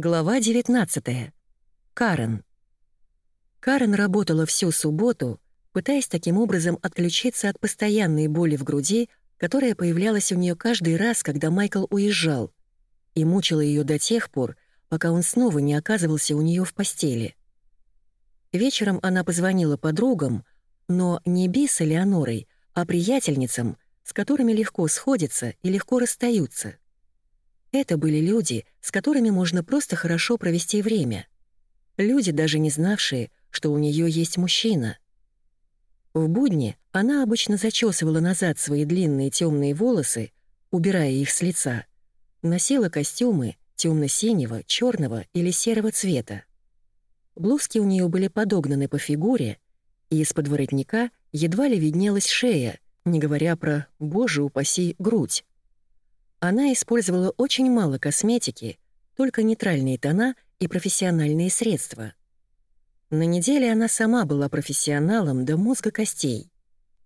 Глава 19. Карен. Карен работала всю субботу, пытаясь таким образом отключиться от постоянной боли в груди, которая появлялась у нее каждый раз, когда Майкл уезжал, и мучила ее до тех пор, пока он снова не оказывался у нее в постели. Вечером она позвонила подругам, но не Би с Элеонорой, а приятельницам, с которыми легко сходятся и легко расстаются — это были люди, с которыми можно просто хорошо провести время. Люди, даже не знавшие, что у нее есть мужчина. В будни она обычно зачесывала назад свои длинные темные волосы, убирая их с лица, носила костюмы темно-синего, черного или серого цвета. Блузки у нее были подогнаны по фигуре, и из-под воротника едва ли виднелась шея, не говоря про, боже упаси, грудь. Она использовала очень мало косметики, только нейтральные тона и профессиональные средства. На неделе она сама была профессионалом до мозга костей.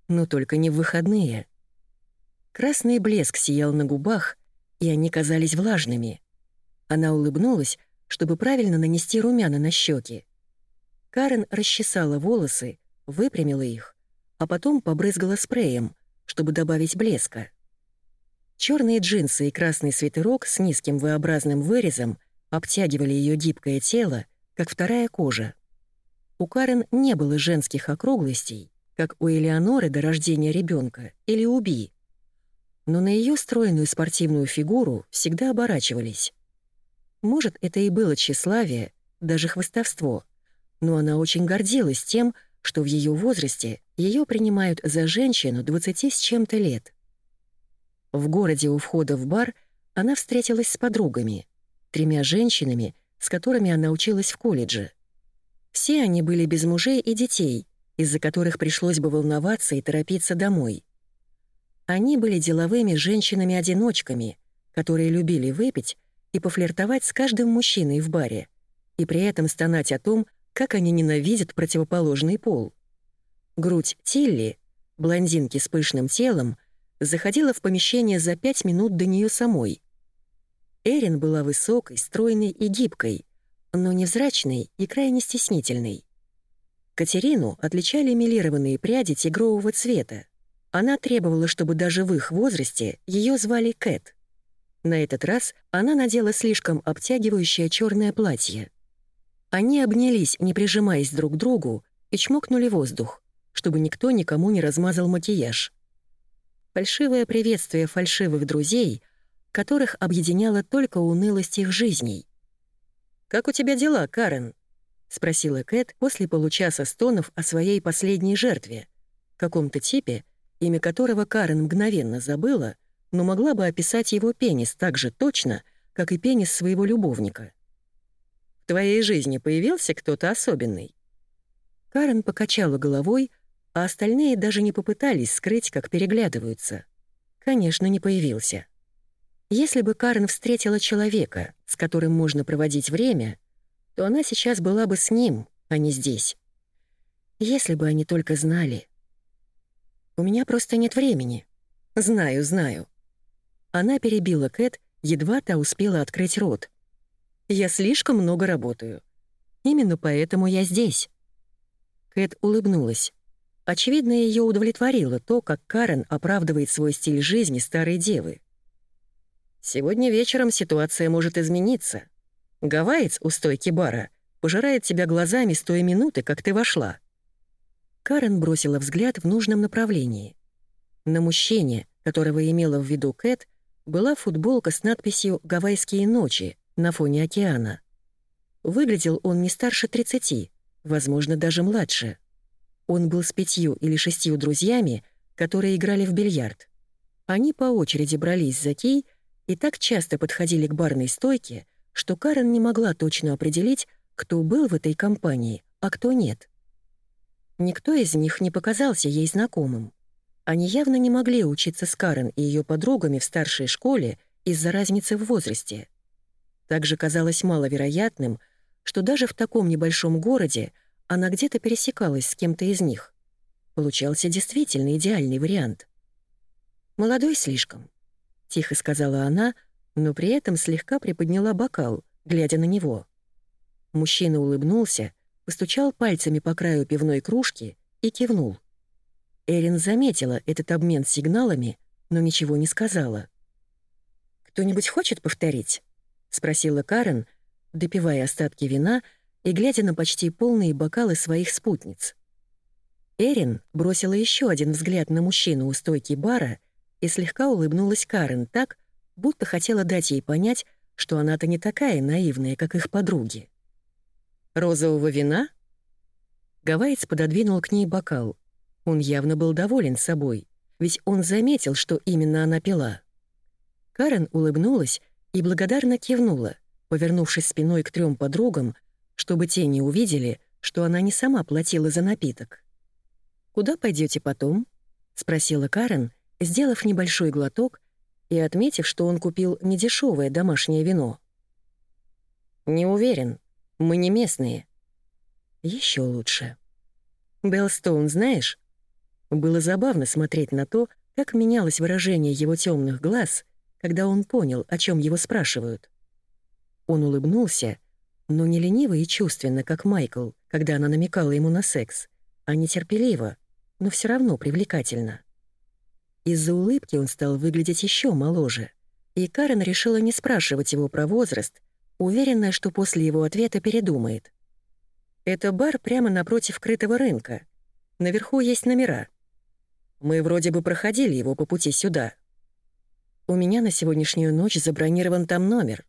Но только не в выходные. Красный блеск сиял на губах, и они казались влажными. Она улыбнулась, чтобы правильно нанести румяна на щеки. Карен расчесала волосы, выпрямила их, а потом побрызгала спреем, чтобы добавить блеска. Черные джинсы и красный свитерок с низким V-образным вырезом обтягивали ее гибкое тело, как вторая кожа. У Карен не было женских округлостей, как у Элеоноры до рождения ребенка или у Би. Но на ее стройную спортивную фигуру всегда оборачивались. Может, это и было тщеславие, даже хвостовство, но она очень гордилась тем, что в ее возрасте ее принимают за женщину 20 с чем-то лет. В городе у входа в бар она встретилась с подругами, тремя женщинами, с которыми она училась в колледже. Все они были без мужей и детей, из-за которых пришлось бы волноваться и торопиться домой. Они были деловыми женщинами-одиночками, которые любили выпить и пофлиртовать с каждым мужчиной в баре, и при этом стонать о том, как они ненавидят противоположный пол. Грудь Тилли, блондинки с пышным телом, заходила в помещение за пять минут до нее самой. Эрин была высокой, стройной и гибкой, но невзрачной и крайне стеснительной. Катерину отличали милированные пряди тигрового цвета. Она требовала, чтобы даже в их возрасте ее звали Кэт. На этот раз она надела слишком обтягивающее черное платье. Они обнялись, не прижимаясь друг к другу, и чмокнули воздух, чтобы никто никому не размазал макияж фальшивое приветствие фальшивых друзей, которых объединяла только унылость их жизней. «Как у тебя дела, Карен?» — спросила Кэт после получаса стонов о своей последней жертве, каком-то типе, имя которого Карен мгновенно забыла, но могла бы описать его пенис так же точно, как и пенис своего любовника. «В твоей жизни появился кто-то особенный?» Карен покачала головой, а остальные даже не попытались скрыть, как переглядываются. Конечно, не появился. Если бы Карен встретила человека, с которым можно проводить время, то она сейчас была бы с ним, а не здесь. Если бы они только знали. У меня просто нет времени. Знаю, знаю. Она перебила Кэт, едва та успела открыть рот. Я слишком много работаю. Именно поэтому я здесь. Кэт улыбнулась. Очевидно, ее удовлетворило то, как Карен оправдывает свой стиль жизни старой девы. «Сегодня вечером ситуация может измениться. Гавайец у стойки бара пожирает тебя глазами с той минуты, как ты вошла». Карен бросила взгляд в нужном направлении. На мужчине, которого имела в виду Кэт, была футболка с надписью «Гавайские ночи» на фоне океана. Выглядел он не старше 30, возможно, даже младше. Он был с пятью или шестью друзьями, которые играли в бильярд. Они по очереди брались за кей и так часто подходили к барной стойке, что Карен не могла точно определить, кто был в этой компании, а кто нет. Никто из них не показался ей знакомым. Они явно не могли учиться с Карен и ее подругами в старшей школе из-за разницы в возрасте. Также казалось маловероятным, что даже в таком небольшом городе она где-то пересекалась с кем-то из них. Получался действительно идеальный вариант. «Молодой слишком», — тихо сказала она, но при этом слегка приподняла бокал, глядя на него. Мужчина улыбнулся, постучал пальцами по краю пивной кружки и кивнул. Эрин заметила этот обмен сигналами, но ничего не сказала. «Кто-нибудь хочет повторить?» — спросила Карен, допивая остатки вина и глядя на почти полные бокалы своих спутниц. Эрин бросила еще один взгляд на мужчину у стойки бара и слегка улыбнулась Карен так, будто хотела дать ей понять, что она-то не такая наивная, как их подруги. «Розового вина?» Гавайец пододвинул к ней бокал. Он явно был доволен собой, ведь он заметил, что именно она пила. Карен улыбнулась и благодарно кивнула, повернувшись спиной к трем подругам, чтобы те не увидели, что она не сама платила за напиток. «Куда пойдете потом?» — спросила Карен, сделав небольшой глоток и отметив, что он купил недешевое домашнее вино. «Не уверен. Мы не местные». Еще лучше. «Беллстоун знаешь?» Было забавно смотреть на то, как менялось выражение его темных глаз, когда он понял, о чем его спрашивают. Он улыбнулся, но не лениво и чувственно, как Майкл, когда она намекала ему на секс, а нетерпеливо, но все равно привлекательно. Из-за улыбки он стал выглядеть еще моложе, и Карен решила не спрашивать его про возраст, уверенная, что после его ответа передумает. «Это бар прямо напротив крытого рынка. Наверху есть номера. Мы вроде бы проходили его по пути сюда. У меня на сегодняшнюю ночь забронирован там номер.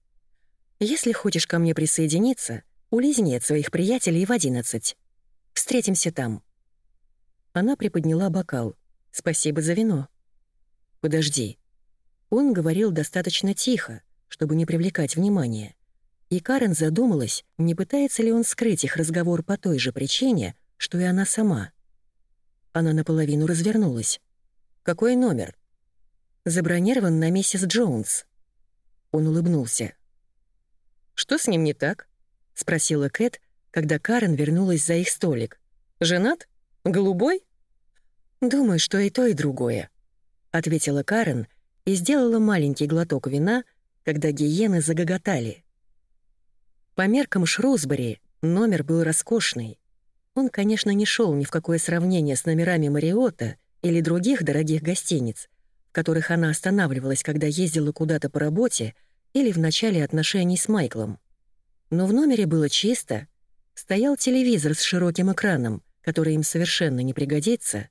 Если хочешь ко мне присоединиться, улизни от своих приятелей в одиннадцать. Встретимся там». Она приподняла бокал. «Спасибо за вино». «Подожди». Он говорил достаточно тихо, чтобы не привлекать внимания. И Карен задумалась, не пытается ли он скрыть их разговор по той же причине, что и она сама. Она наполовину развернулась. «Какой номер?» «Забронирован на миссис Джонс». Он улыбнулся. «Что с ним не так?» — спросила Кэт, когда Карен вернулась за их столик. «Женат? Голубой?» «Думаю, что и то, и другое», ответила Карен и сделала маленький глоток вина, когда гиены загоготали. По меркам Шрусбери номер был роскошный. Он, конечно, не шел ни в какое сравнение с номерами Мариота или других дорогих гостиниц, в которых она останавливалась, когда ездила куда-то по работе или в начале отношений с Майклом. Но в номере было чисто, стоял телевизор с широким экраном, который им совершенно не пригодится,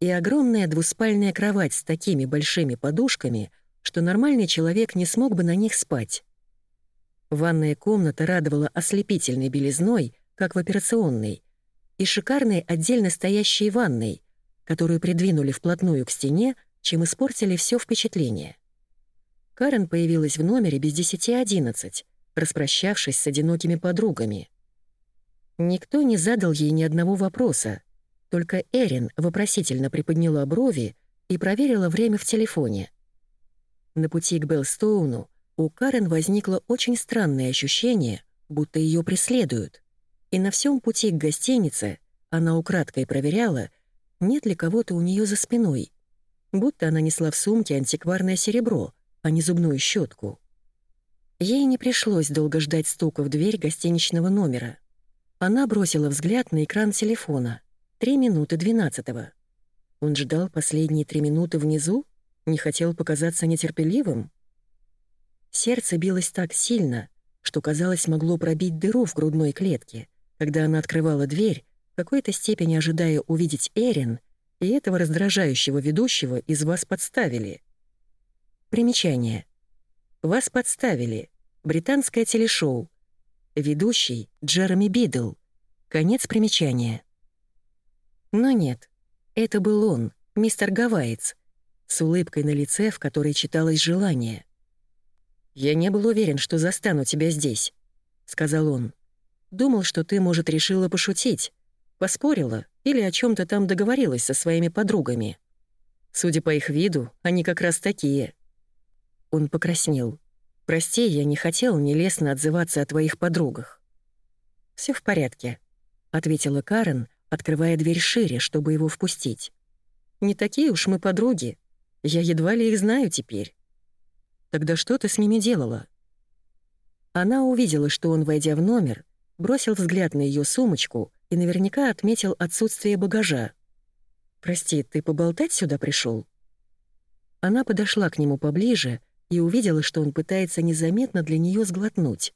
и огромная двуспальная кровать с такими большими подушками, что нормальный человек не смог бы на них спать. Ванная комната радовала ослепительной белизной, как в операционной, и шикарной отдельно стоящей ванной, которую придвинули вплотную к стене, чем испортили все впечатление. Карен появилась в номере без десяти одиннадцать, распрощавшись с одинокими подругами. Никто не задал ей ни одного вопроса, только Эрин вопросительно приподняла брови и проверила время в телефоне. На пути к Беллстоуну у Карен возникло очень странное ощущение, будто ее преследуют. И на всем пути к гостинице она украдкой проверяла, нет ли кого-то у нее за спиной, будто она несла в сумке антикварное серебро, а не зубную щетку. Ей не пришлось долго ждать стука в дверь гостиничного номера. Она бросила взгляд на экран телефона — Три минуты двенадцатого. Он ждал последние три минуты внизу? Не хотел показаться нетерпеливым? Сердце билось так сильно, что, казалось, могло пробить дыру в грудной клетке, когда она открывала дверь, в какой-то степени ожидая увидеть Эрин, и этого раздражающего ведущего из вас подставили. Примечание. Вас подставили. Британское телешоу. Ведущий Джереми Бидл. Конец примечания. Но нет, это был он, мистер Гавайец, с улыбкой на лице, в которой читалось желание. «Я не был уверен, что застану тебя здесь», — сказал он. «Думал, что ты, может, решила пошутить, поспорила или о чем то там договорилась со своими подругами. Судя по их виду, они как раз такие». Он покраснел. «Прости, я не хотел нелестно отзываться о твоих подругах». Все в порядке», — ответила Карен, открывая дверь шире, чтобы его впустить. «Не такие уж мы подруги. Я едва ли их знаю теперь». «Тогда что ты с ними делала?» Она увидела, что он, войдя в номер, бросил взгляд на ее сумочку и наверняка отметил отсутствие багажа. «Прости, ты поболтать сюда пришел? Она подошла к нему поближе и увидела, что он пытается незаметно для нее сглотнуть.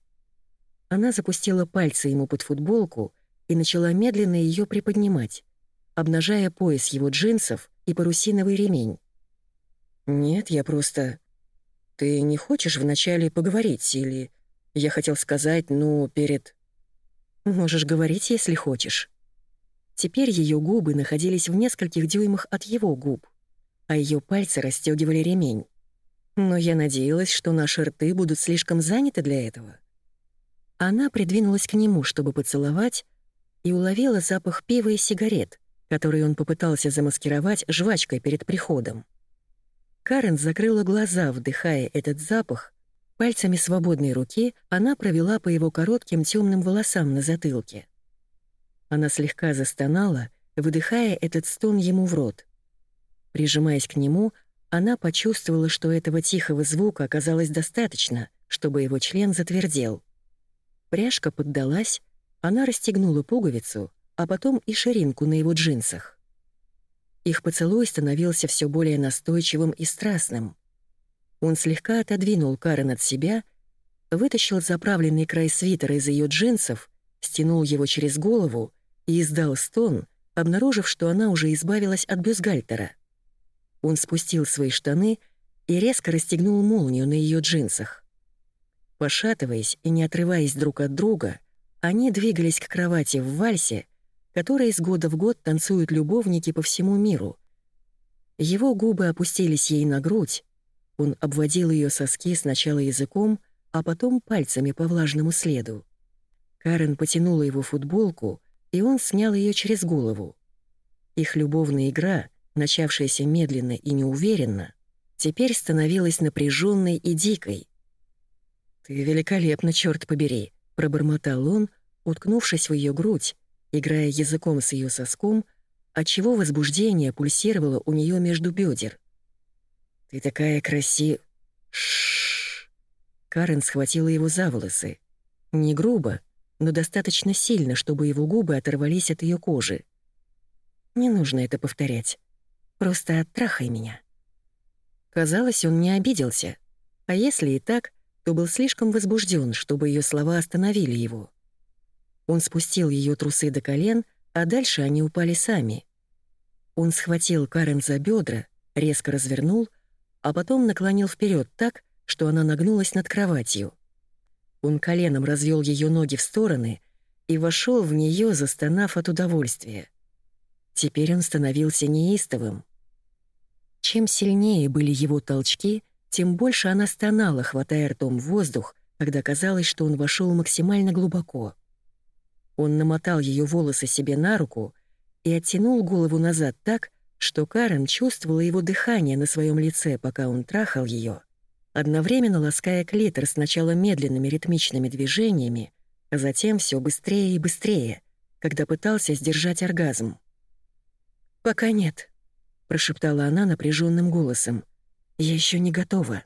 Она запустила пальцы ему под футболку и начала медленно ее приподнимать, обнажая пояс его джинсов и парусиновый ремень. «Нет, я просто...» «Ты не хочешь вначале поговорить или...» «Я хотел сказать, ну, перед...» «Можешь говорить, если хочешь». Теперь ее губы находились в нескольких дюймах от его губ, а ее пальцы расстегивали ремень. Но я надеялась, что наши рты будут слишком заняты для этого. Она придвинулась к нему, чтобы поцеловать, и уловила запах пива и сигарет, который он попытался замаскировать жвачкой перед приходом. Карен закрыла глаза, вдыхая этот запах. Пальцами свободной руки она провела по его коротким темным волосам на затылке. Она слегка застонала, выдыхая этот стон ему в рот. Прижимаясь к нему, она почувствовала, что этого тихого звука оказалось достаточно, чтобы его член затвердел. Пряжка поддалась, она расстегнула пуговицу, а потом и ширинку на его джинсах. Их поцелуй становился все более настойчивым и страстным. Он слегка отодвинул Карен от себя, вытащил заправленный край свитера из ее джинсов, стянул его через голову и издал стон, обнаружив, что она уже избавилась от бюстгальтера. Он спустил свои штаны и резко расстегнул молнию на ее джинсах. Пошатываясь и не отрываясь друг от друга, они двигались к кровати в вальсе, который из года в год танцуют любовники по всему миру. Его губы опустились ей на грудь, он обводил ее соски сначала языком, а потом пальцами по влажному следу. Карен потянула его футболку, и он снял ее через голову. Их любовная игра, начавшаяся медленно и неуверенно, теперь становилась напряженной и дикой. «Ты великолепно, черт побери!» — пробормотал он, уткнувшись в ее грудь, играя языком с ее соском, отчего возбуждение пульсировало у нее между бедер. «Ты такая краси...» Шш. Карен схватила его за волосы. Не грубо, но достаточно сильно, чтобы его губы оторвались от ее кожи. «Не нужно это повторять. Просто оттрахай меня». Казалось, он не обиделся. А если и так, то был слишком возбужден, чтобы ее слова остановили его. Он спустил ее трусы до колен, а дальше они упали сами. Он схватил Карен за бедра, резко развернул, а потом наклонил вперед так, что она нагнулась над кроватью. Он коленом развел ее ноги в стороны и вошел в нее, застонав от удовольствия. Теперь он становился неистовым. Чем сильнее были его толчки, тем больше она стонала, хватая ртом воздух, когда казалось, что он вошел максимально глубоко. Он намотал ее волосы себе на руку и оттянул голову назад так, что Карен чувствовала его дыхание на своем лице, пока он трахал ее одновременно лаская клитор сначала медленными ритмичными движениями, а затем все быстрее и быстрее, когда пытался сдержать оргазм. «Пока нет», — прошептала она напряженным голосом. «Я еще не готова».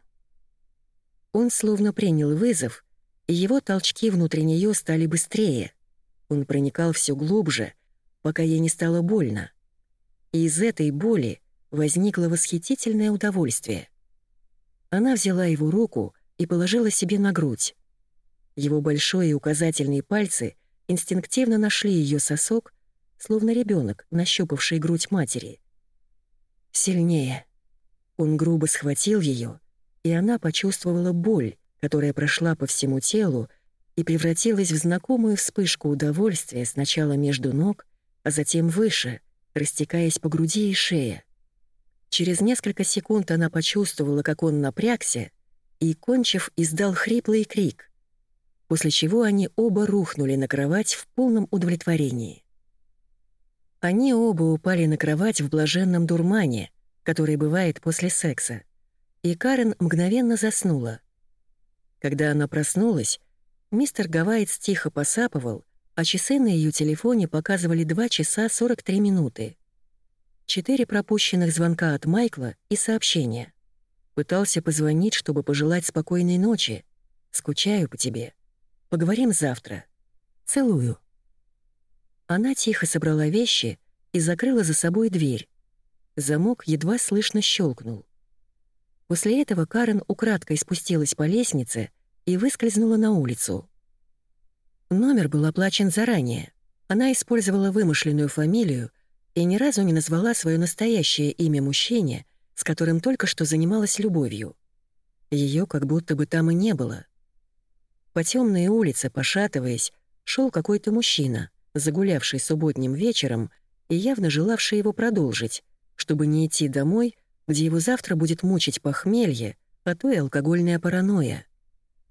Он словно принял вызов, и его толчки внутри нее стали быстрее. Он проникал все глубже, пока ей не стало больно. И из этой боли возникло восхитительное удовольствие — она взяла его руку и положила себе на грудь. Его большой и указательные пальцы инстинктивно нашли ее сосок, словно ребенок, нащупавший грудь матери. Сильнее. Он грубо схватил ее, и она почувствовала боль, которая прошла по всему телу и превратилась в знакомую вспышку удовольствия сначала между ног, а затем выше, растекаясь по груди и шее. Через несколько секунд она почувствовала, как он напрягся, и, кончив, издал хриплый крик, после чего они оба рухнули на кровать в полном удовлетворении. Они оба упали на кровать в блаженном дурмане, который бывает после секса, и Карен мгновенно заснула. Когда она проснулась, мистер Гавайц тихо посапывал, а часы на ее телефоне показывали 2 часа 43 минуты. Четыре пропущенных звонка от Майкла и сообщения. Пытался позвонить, чтобы пожелать спокойной ночи. Скучаю по тебе. Поговорим завтра. Целую». Она тихо собрала вещи и закрыла за собой дверь. Замок едва слышно щелкнул. После этого Карен украдкой спустилась по лестнице и выскользнула на улицу. Номер был оплачен заранее. Она использовала вымышленную фамилию и ни разу не назвала свое настоящее имя мужчине, с которым только что занималась любовью. Ее как будто бы там и не было. По темной улице, пошатываясь, шел какой-то мужчина, загулявший субботним вечером и явно желавший его продолжить, чтобы не идти домой, где его завтра будет мучить похмелье, а то и алкогольная паранойя.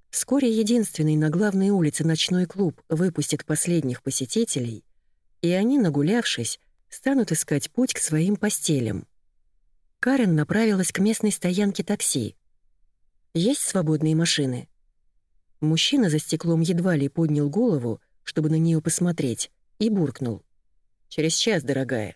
Вскоре единственный на главной улице ночной клуб выпустит последних посетителей, и они, нагулявшись, станут искать путь к своим постелям. Карен направилась к местной стоянке такси. «Есть свободные машины?» Мужчина за стеклом едва ли поднял голову, чтобы на нее посмотреть, и буркнул. «Через час, дорогая».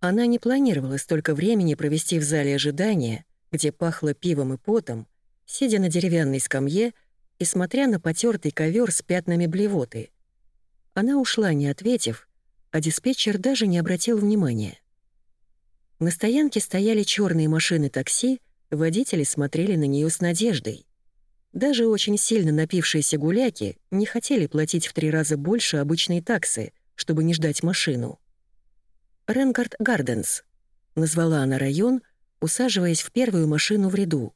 Она не планировала столько времени провести в зале ожидания, где пахло пивом и потом, сидя на деревянной скамье и смотря на потертый ковер с пятнами блевоты. Она ушла, не ответив, а диспетчер даже не обратил внимания. На стоянке стояли черные машины такси, водители смотрели на нее с надеждой. Даже очень сильно напившиеся гуляки не хотели платить в три раза больше обычной таксы, чтобы не ждать машину. «Ренгард Гарденс», — назвала она район, усаживаясь в первую машину в ряду.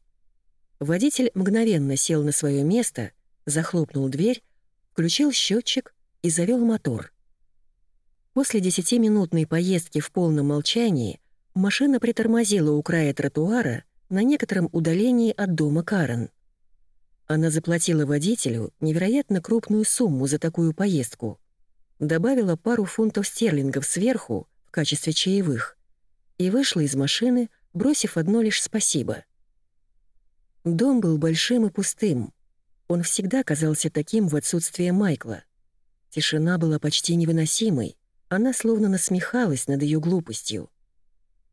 Водитель мгновенно сел на свое место, захлопнул дверь, включил счетчик и завел мотор. После десятиминутной поездки в полном молчании машина притормозила у края тротуара на некотором удалении от дома Карен. Она заплатила водителю невероятно крупную сумму за такую поездку, добавила пару фунтов стерлингов сверху в качестве чаевых и вышла из машины, бросив одно лишь спасибо. Дом был большим и пустым. Он всегда казался таким в отсутствие Майкла. Тишина была почти невыносимой, она словно насмехалась над ее глупостью.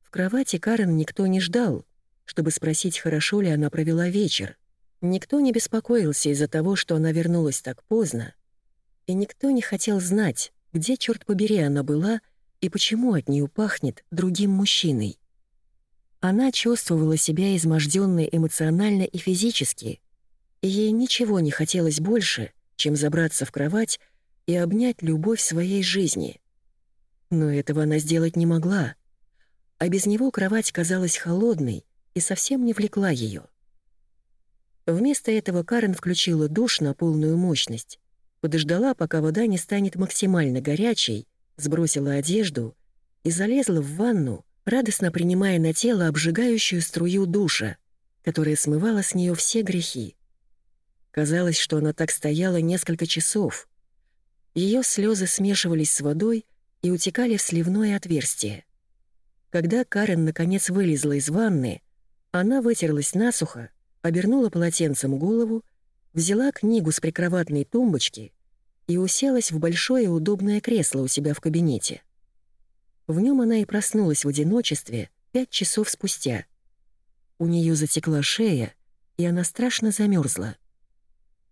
В кровати Карен никто не ждал, чтобы спросить, хорошо ли она провела вечер. Никто не беспокоился из-за того, что она вернулась так поздно. И никто не хотел знать, где, черт побери, она была и почему от нее пахнет другим мужчиной. Она чувствовала себя изможденной эмоционально и физически, и ей ничего не хотелось больше, чем забраться в кровать и обнять любовь своей жизни. Но этого она сделать не могла. А без него кровать казалась холодной и совсем не влекла ее. Вместо этого Карен включила душ на полную мощность, подождала, пока вода не станет максимально горячей, сбросила одежду и залезла в ванну, радостно принимая на тело обжигающую струю душа, которая смывала с нее все грехи. Казалось, что она так стояла несколько часов. Ее слезы смешивались с водой и утекали в сливное отверстие. Когда Карен наконец вылезла из ванны, она вытерлась насухо, обернула полотенцем голову, взяла книгу с прикроватной тумбочки и уселась в большое удобное кресло у себя в кабинете. В нем она и проснулась в одиночестве пять часов спустя. У нее затекла шея, и она страшно замерзла.